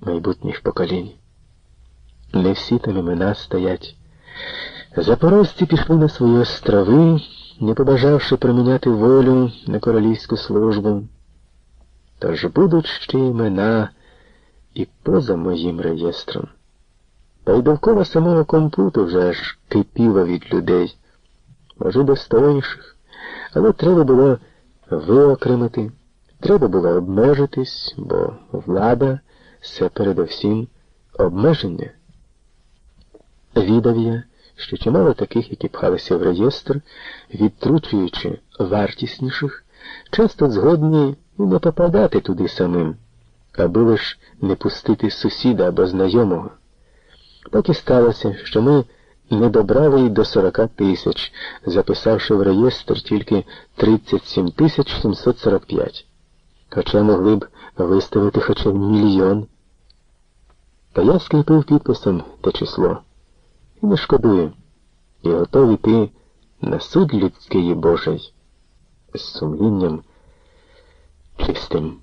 майбутніх поколінь. Не всі там імена стоять. Запорожці пішли на свої острови, не побажавши проміняти волю на королівську службу. Тож будуть ще імена і поза моїм реєстром. Та й довкола самого компуту вже аж кипіло від людей, може, достойніших, але треба було виокремити, треба було обмежитись, бо влада це передовсім обмеження. Відав я, що чимало таких, які пхалися в реєстр, відтручуючи вартісніших, часто згодні не попадати туди самим, аби лиш не пустити сусіда або знайомого. Так і сталося, що ми не добрали й до 40 тисяч, записавши в реєстр тільки 37 тисяч 745. Хоча могли б виставити хоча б мільйон. Та я скріпив підписом те число. І не шкодую, і готовий йти на суд людський і Божий з сумлінням чистим.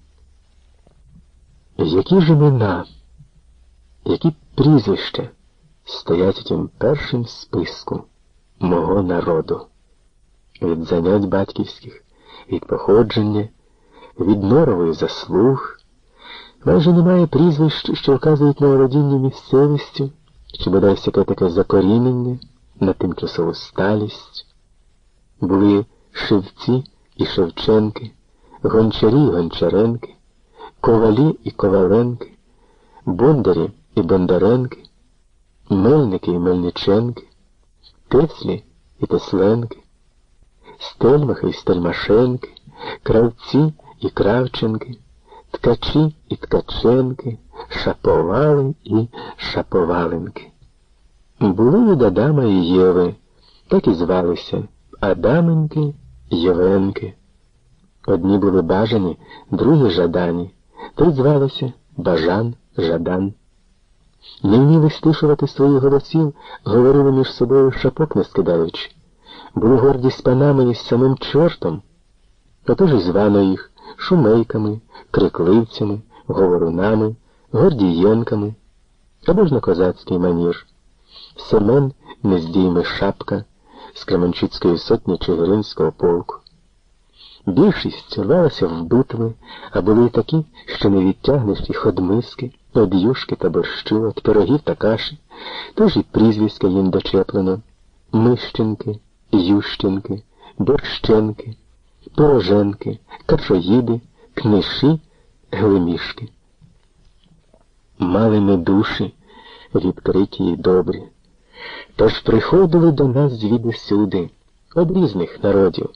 Які ж імена, які прізвища стоять у тім першим списку мого народу, від занять батьківських, від походження, від норової заслуг, майже немає прізвищ, що вказують на володіння місцевістю, чи бодай всяке таке закорінення на тимчасову сталість. Були шевці і шевченки, гончарі і гончаренки, ковалі і коваленки, бондарі і бондаренки, мельники і мельниченки, теслі і тесленки, стельмахи і стельмашенки, кравці і кравченки, ткачі і ткаченки, шаповали і шаповаленки. Були від Адама і Єви, так і звалися Адаменки, Євенки. Одні були бажані, другі жадані, то й звалися Бажан, Жадан. Не вміли стишувати своїх голосів, говорили між собою шапок не скидаючи. Були горді з панами і з самим чортом. Отож і звано їх шумейками, крикливцями, говорунами, гордієнками, або ж на козацький манір. Семен нездійми шапка з Кременчуцької сотні Чигиринського полку. Більшість рвалася в битви, а були й такі, що не відтягнеш і ходмиски, од юшки та борщу, от пирогів та каші, тож і прізвиська їм дочеплено Мищенки, Ющенки, Борщенки, Пороженки, Качоїди, Книші, Глимішки. Мали ми душі, відкриті й добрі. Тож приходили до нас звіди сюди, од різних народів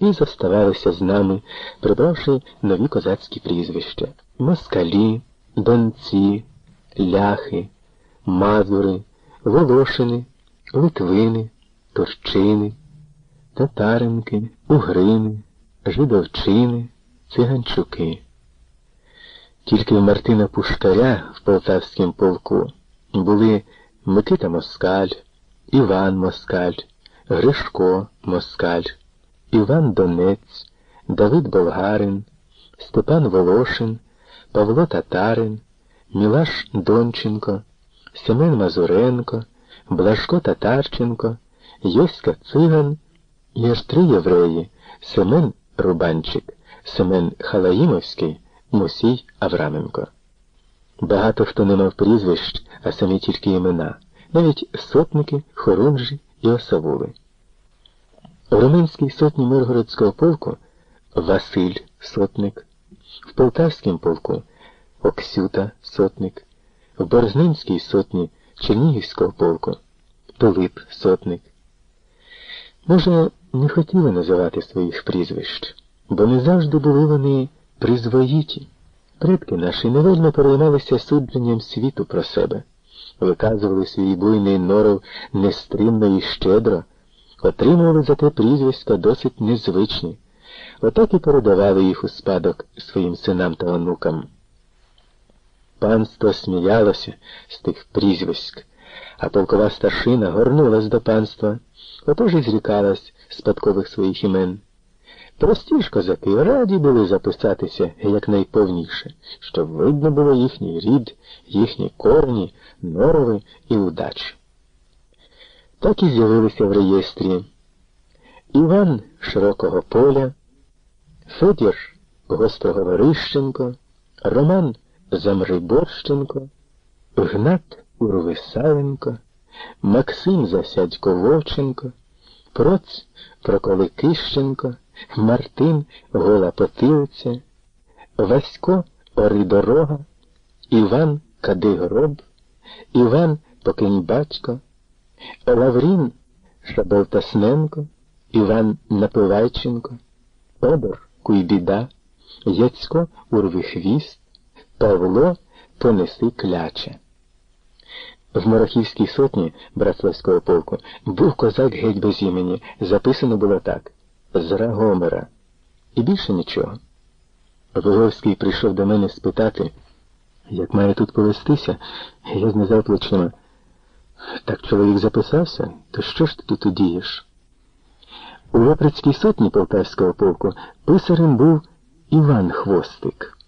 і заставалися з нами, прибравши нові козацькі прізвища москалі, донці, ляхи, мазури, волошини, литвини, турчини, татаринки, угрини, жидовчини, циганчуки. Тільки в Мартина Пушкаря в полтавському полку були Микита Москаль, Іван Москаль, Гришко Москаль. Іван Донець, Давид Болгарин, Степан Волошин, Павло Татарин, Мілаш Донченко, Семен Мазуренко, Блажко Татарченко, Йоська Циган і аж три євреї Семен Рубанчик, Семен Халаїмовський, Мусій Авраменко. Багато хто не мав прізвищ, а самі тільки імена, навіть сотники, хорунжі і осавули. В Румунській сотні Миргородського полку Василь сотник, в Полтавському полку Оксюта сотник, в Борзнинській сотні Чернігівського полку Пилип сотник. Може, не хотіли називати своїх прізвищ, бо не завжди були вони призвоїті. Предки наші невольно переймалися судженням світу про себе, виказували свій буйний норов нестримно і щедро. Отримували за те прізвиська досить незвичні, отак і передавали їх у спадок своїм синам та онукам. Панство сміялося з тих прізвиськ, а полкова старшина горнулась до панства, отож і зрікалась спадкових своїх імен. Прості ж козаки раді були записатися якнайповніше, щоб видно було їхній рід, їхні корні, норови і удачі. Так і з'явилися в реєстрі Іван Широкого Поля, Федір Гостроговорищенко, Роман Замриборщенко, Гнат Урвисаленко, Максим Засядько Вовченко, Проц Проколикищенко, Мартин Гола Потилиця, Васько Оридорога, Іван Кадигроб, Іван Покиньбачко, Лаврін Шабелтасненко, Іван Напивайченко, Одор Куйбіда, Яцько Урвихвіст, Павло Понеси Кляче. В Морохівській сотні Братславського полку був козак геть без імені. Записано було так з Рагомера. І більше нічого. Виговський прийшов до мене спитати, як має тут повестися, я знизав плечима. Так чоловік записався, то що ж ти тут удієш? У Веприцькій сотні Полтавського полку писарем був Іван Хвостик.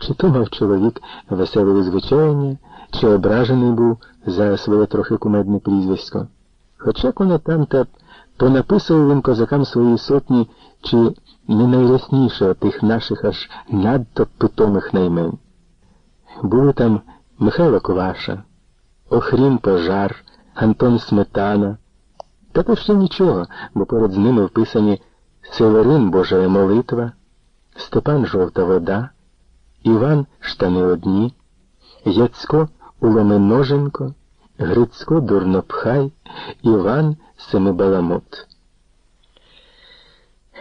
Чи то мав чоловік веселе звичаєння, чи ображений був за своє трохи кумедне прізвисько. Хоча коли там та понаписував він козакам своєї сотні, чи не найясніше тих наших аж надто питомих наймен. Були там Михайло Коваша, Охрім Пожар, Антон Сметана. Та то ще нічого, бо поряд з ними вписані Северин Божая молитва, Степан Жовта вода, Іван Штани одні, Яцько Уломеноженко, Грицько Дурнопхай, Іван Семибаламут.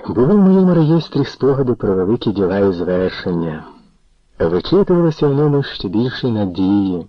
Були в моєму реєстрі спогади про великі діла і звершення. Вичитувалося в ньому ще більше надії.